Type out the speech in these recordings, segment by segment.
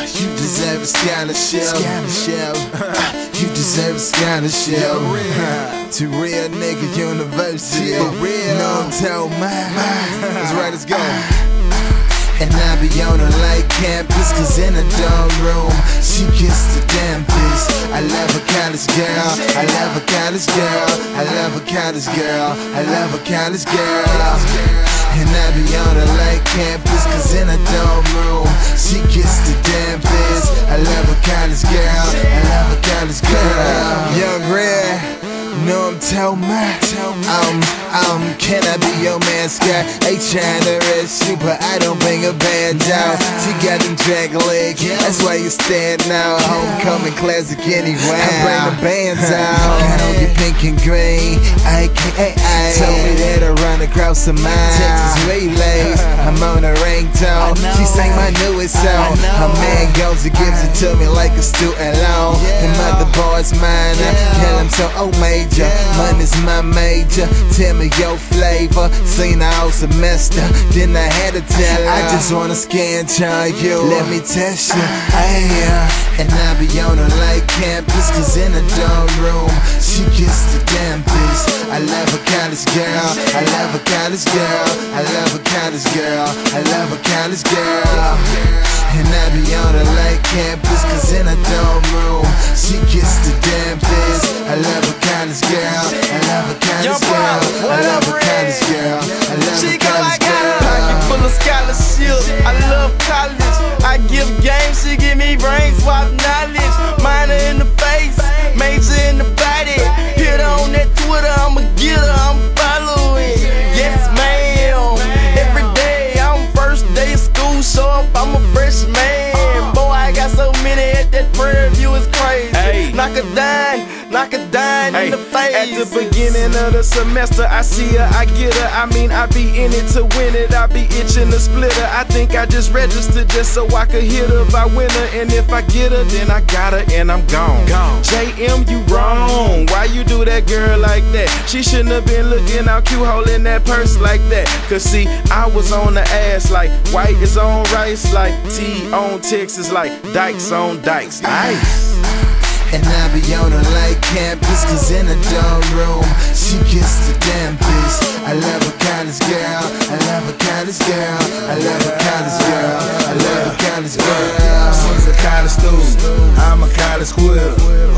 you deserve a scholarship. scholarship. you deserve a scholarship. to real nigga university. For real. No, tell mine. That's right, let's go. And I be on her like campus, cause in a dorm room, she gets the dampest. I love a college girl, I love a college girl, I love a college girl, I love a college girl. And I be on her like campus, cause in a dorm room, college girl, I love a college girl. Young Red. No, I'm tell my um, um, can I be your mascot? Ain't trying to you, but I don't bring a band out. She got them drag legs, that's why you stand now. Homecoming classic anyway. I bring the bands out. Got on your pink and green, AKA. Told me that I run across the mine. Texas relays, I'm on a ringtone. She sang my newest song. Her man goes and gives it to me like a student loan. The mother boy's mine. Tell him so, oh major. Money's my major. Tell me your flavor. Seen all semester. Then I had to tell her. I just wanna scan on you. Let me test you. Hey, and I be on her like campus. Cause in a dorm room, she gets the dampest. I love a college girl. I love a college girl. I love a college girl. I love a college girl. And I be on her like campus. Cause in a dorm room, she gets the dampest. I love a college girl. I love a college girl. Of the semester, I see her, I get her. I mean, I be in it to win it. I be itching to split her. I think I just registered just so I could hit her if I win her. And if I get her, then I got her and I'm gone. Gone. JM, you wrong. Why you do that girl like that? She shouldn't have been looking out cute holding that purse like that. Cause see, I was on the ass like white is on rice, like T on Texas, like dikes on dikes. Ice. And I be on her like campus, cause in a dorm room, she gets the dampest. I love a college girl, I love a college girl, I love a college girl, I love a college girl. She's a college student, I'm a college quitter.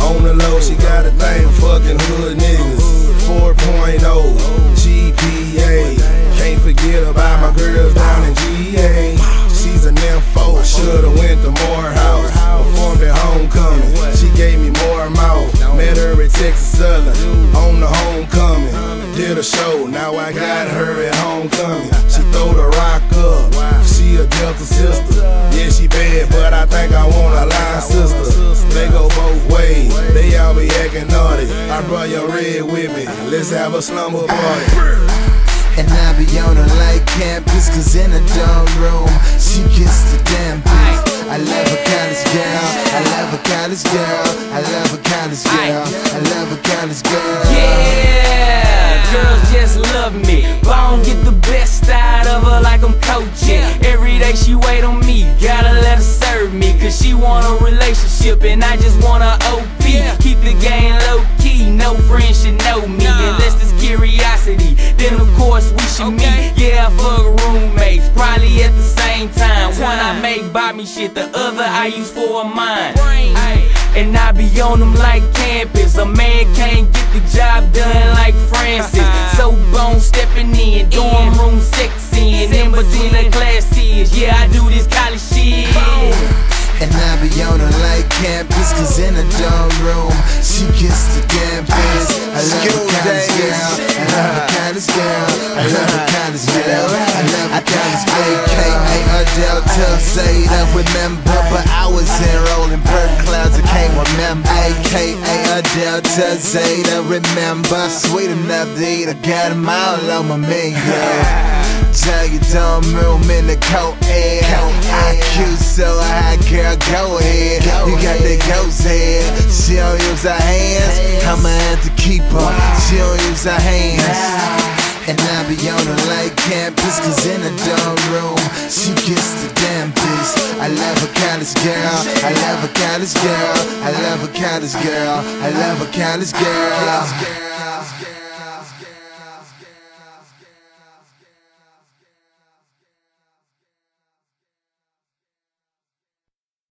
On the low, she got a thing fucking hood niggas. 4.0 A show, now I got her at homecoming. She throw the rock up. She a Delta sister. Yeah, she bad, but I think I want a line sister. They go both ways. They all be acting naughty. I brought your red with me. Let's have a slumber party. And I be on her like campus, cause in a dorm room, she gets the dampest. I love a college girl, I love a college girl, coaching. Every day she wait on me, gotta let her serve me. Cause she want a relationship and I just want a OP. Keep the game low key, no friend should know me. Unless it's curiosity, then of course we should meet. Yeah, fuck roommates, probably at the same time. One I make buy me shit, the other I use for a mine. And I be on them like campus. A man can't get the job campus, cause in a dorm room, she gets the dampest. I love a college girl, I love a college girl, I love a college girl, I love a college girl. AKA Adele say I remember, but I was enrolled in bird clouds, I can't remember. AKA Adele say I remember. Sweet enough to eat, I got 'em all on my menu. Tell you don't room in the coat air. IQ so high, girl, go ahead. You got that ghost head. She don't use her hands. I'ma have to keep her. She don't use her hands. And I be on a late campus, cause in the dorm room, she gets the dampest. I love a college girl, I love a college girl, I love a college girl, I love a college girl.